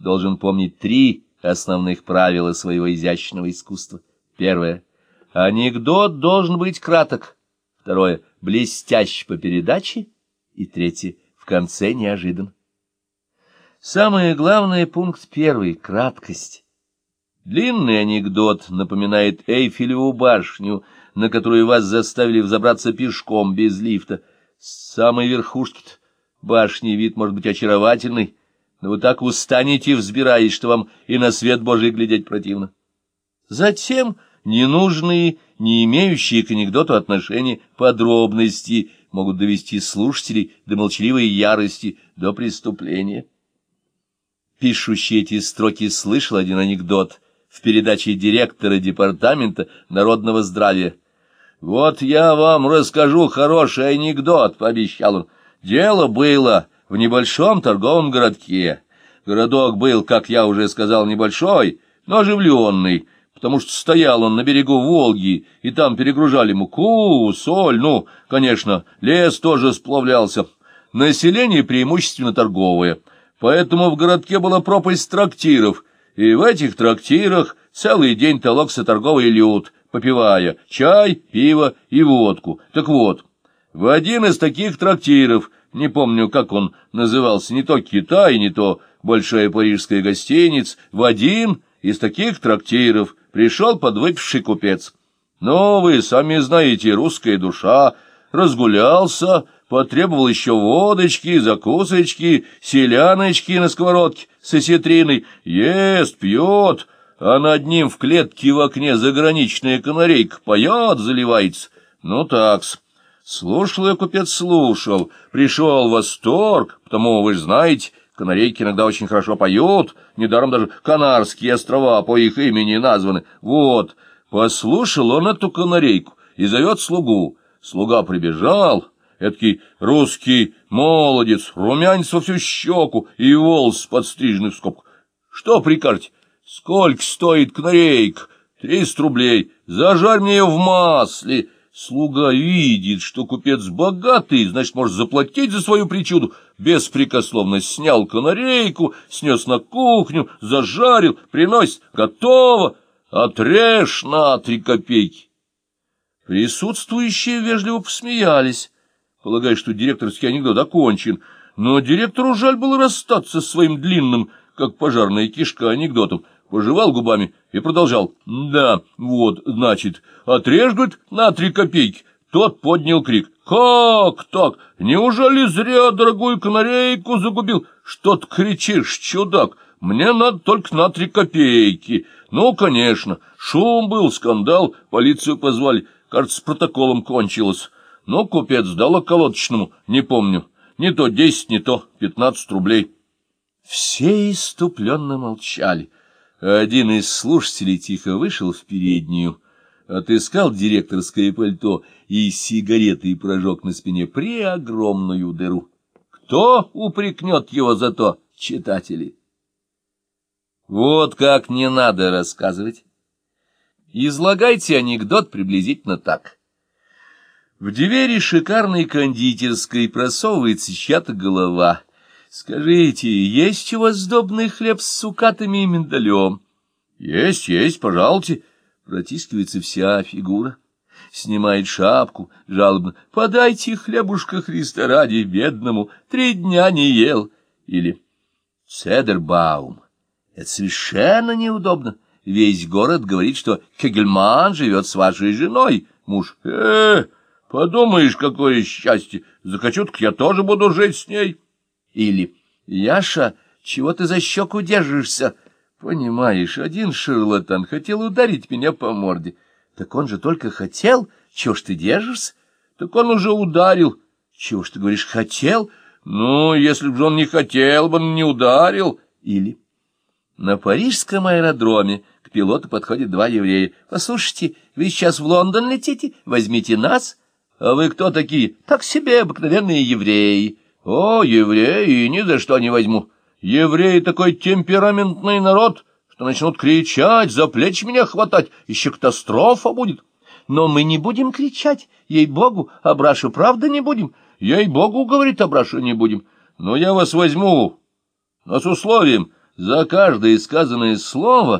должен помнить три основных правила своего изящного искусства. Первое. Анекдот должен быть краток. Второе. Блестящ по передаче. И третье. В конце неожидан. Самое главное пункт первый — краткость. Длинный анекдот напоминает Эйфелеву башню, на которую вас заставили взобраться пешком без лифта. С самой верхушки башни вид может быть очаровательный, но вы так устанете, взбираясь, что вам и на свет Божий глядеть противно. Затем ненужные, не имеющие к анекдоту отношения подробности могут довести слушателей до молчаливой ярости, до преступления. Пишущий эти строки слышал один анекдот в передаче директора департамента народного здравия. «Вот я вам расскажу хороший анекдот», — пообещал он. «Дело было в небольшом торговом городке. Городок был, как я уже сказал, небольшой, но оживленный, потому что стоял он на берегу Волги, и там перегружали муку, соль, ну, конечно, лес тоже сплавлялся. Население преимущественно торговое, поэтому в городке была пропасть трактиров, и в этих трактирах целый день толокся торговый люд, попивая чай, пиво и водку. Так вот, в один из таких трактиров не помню, как он назывался, не то Китай, не то большая парижская гостиница, в один из таких трактиров пришел подвыпивший купец. Но вы сами знаете, русская душа, разгулялся, потребовал еще водочки, закусочки, селяночки на сковородке с осетриной, ест, пьет, а над ним в клетке в окне заграничная канарейка поет, заливается. Ну такс. Слушал я, купец, слушал, пришел восторг, потому, вы же знаете, канарейки иногда очень хорошо поют, недаром даже Канарские острова по их имени названы. Вот, послушал он эту канарейку и зовет слугу. Слуга прибежал, эдакий русский молодец, румянец во всю щеку и волос подстриженный в скобку. Что прикажете? Сколько стоит канарейка? Триста рублей. Зажарь мне ее в масле. Слуга видит, что купец богатый, значит, может заплатить за свою причуду. Беспрекословно снял канарейку, снес на кухню, зажарил, приносит, готово. Отрежь на три копейки. Присутствующие вежливо посмеялись, полагая, что директорский анекдот окончен, но директору жаль было расстаться с своим длинным, как пожарная кишка, анекдотом пожевал губами и продолжал. «Да, вот, значит, говорит, на три копейки». Тот поднял крик. «Как так? Неужели зря дорогую канарейку загубил? Что ты кричишь, чудак? Мне надо только на три копейки». Ну, конечно, шум был, скандал, полицию позвали. Кажется, с протоколом кончилось. Но купец дал околоточному, не помню. Не то десять, не то пятнадцать рублей. Все иступленно молчали. Один из слушателей тихо вышел в переднюю, отыскал директорское пальто и сигареты и прожег на спине преогромную дыру. Кто упрекнет его за то, читатели? Вот как не надо рассказывать. Излагайте анекдот приблизительно так. В двери шикарной кондитерской просовывается чья-то голова — Скажите, есть у вас сдобный хлеб с сукатами и миндалем? Есть, есть, пожалуйте. Протискивается вся фигура. Снимает шапку, жалобно. Подайте хлебушка Христа ради бедному, три дня не ел. Или Цедербаум. Это совершенно неудобно. Весь город говорит, что Кегельман живет с вашей женой. Муж, э, подумаешь, какое счастье. Захочу, так я тоже буду жить с ней. Или «Яша, чего ты за щеку держишься?» «Понимаешь, один шарлатан хотел ударить меня по морде. Так он же только хотел. Чего ж ты держишься? Так он уже ударил. Чего ж ты говоришь, хотел? Ну, если бы он не хотел, бы он не ударил». Или на парижском аэродроме к пилоту подходят два еврея. «Послушайте, вы сейчас в Лондон летите? Возьмите нас». «А вы кто такие?» «Так себе обыкновенные евреи». О, евреи, ни за что не возьму. Евреи такой темпераментный народ, что начнут кричать, за плечи меня хватать, еще катастрофа будет. Но мы не будем кричать, ей-богу, Абрашу, правда не будем? Ей-богу, говорит Абрашу, не будем. Но я вас возьму, но с условием, За каждое сказанное слово